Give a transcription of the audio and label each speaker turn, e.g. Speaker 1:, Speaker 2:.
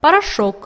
Speaker 1: порошок.